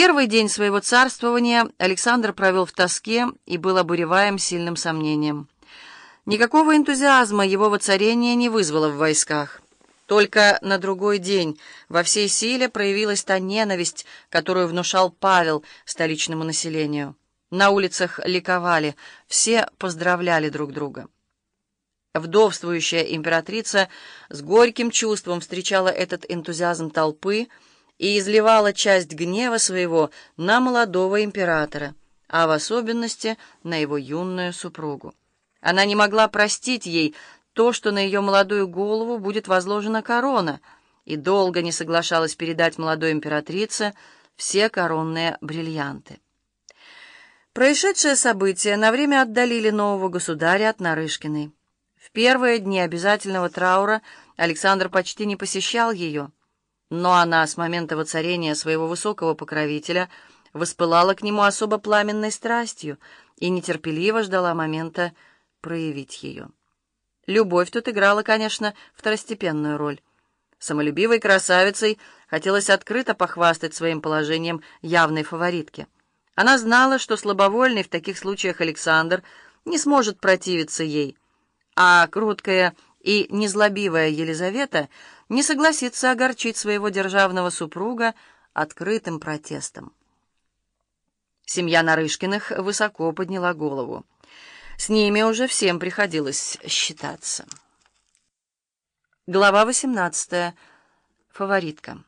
Первый день своего царствования Александр провел в тоске и был обуреваем сильным сомнением. Никакого энтузиазма его воцарение не вызвало в войсках. Только на другой день во всей силе проявилась та ненависть, которую внушал Павел столичному населению. На улицах ликовали, все поздравляли друг друга. Вдовствующая императрица с горьким чувством встречала этот энтузиазм толпы и изливала часть гнева своего на молодого императора, а в особенности на его юную супругу. Она не могла простить ей то, что на ее молодую голову будет возложена корона, и долго не соглашалась передать молодой императрице все коронные бриллианты. Происшедшие события на время отдалили нового государя от Нарышкиной. В первые дни обязательного траура Александр почти не посещал ее, но она с момента воцарения своего высокого покровителя воспылала к нему особо пламенной страстью и нетерпеливо ждала момента проявить ее. Любовь тут играла, конечно, второстепенную роль. Самолюбивой красавицей хотелось открыто похвастать своим положением явной фаворитки. Она знала, что слабовольный в таких случаях Александр не сможет противиться ей, а круткая и незлобивая Елизавета не согласится огорчить своего державного супруга открытым протестом. Семья Нарышкиных высоко подняла голову. С ними уже всем приходилось считаться. Глава 18. Фаворитка.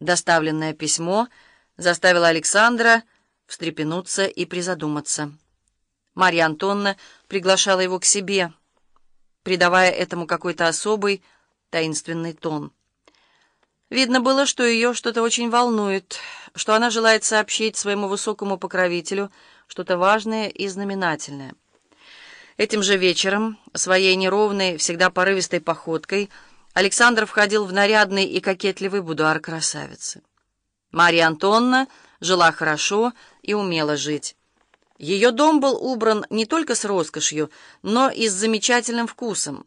Доставленное письмо заставило Александра встрепенуться и призадуматься. Марья Антонна приглашала его к себе, придавая этому какой-то особый таинственный тон. Видно было, что ее что-то очень волнует, что она желает сообщить своему высокому покровителю что-то важное и знаменательное. Этим же вечером, своей неровной, всегда порывистой походкой, Александр входил в нарядный и кокетливый будуар красавицы. Марья Антонна жила хорошо и умела жить. Ее дом был убран не только с роскошью, но и с замечательным вкусом.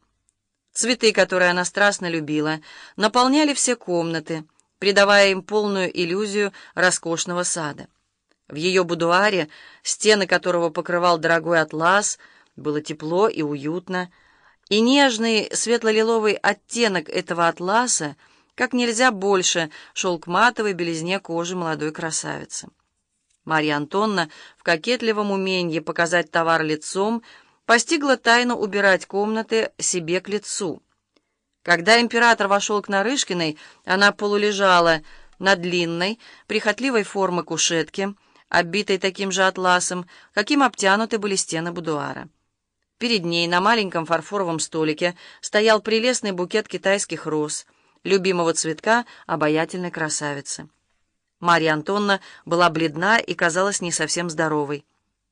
Цветы, которые она страстно любила, наполняли все комнаты, придавая им полную иллюзию роскошного сада. В ее будуаре, стены которого покрывал дорогой атлас, было тепло и уютно, и нежный светло-лиловый оттенок этого атласа как нельзя больше шел к матовой белизне кожи молодой красавицы. Марья Антонна в кокетливом уменье показать товар лицом — постигла тайну убирать комнаты себе к лицу. Когда император вошел к Нарышкиной, она полулежала на длинной, прихотливой формы кушетке, обитой таким же атласом, каким обтянуты были стены будуара. Перед ней на маленьком фарфоровом столике стоял прелестный букет китайских роз, любимого цветка обаятельной красавицы. Марья Антонна была бледна и казалась не совсем здоровой.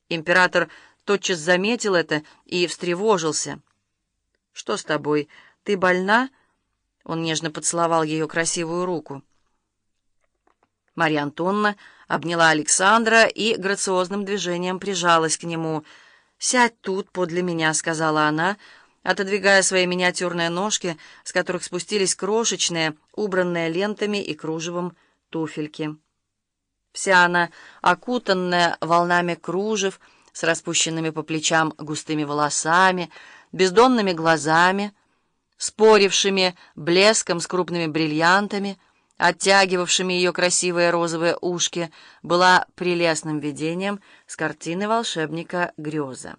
Император тотчас заметил это и встревожился. «Что с тобой? Ты больна?» Он нежно поцеловал ее красивую руку. Марья Антонна обняла Александра и грациозным движением прижалась к нему. «Сядь тут подле меня», — сказала она, отодвигая свои миниатюрные ножки, с которых спустились крошечные, убранные лентами и кружевом туфельки. Вся она, окутанная волнами кружев, — с распущенными по плечам густыми волосами, бездонными глазами, спорившими блеском с крупными бриллиантами, оттягивавшими ее красивые розовые ушки, была прелестным видением с картины волшебника Греза.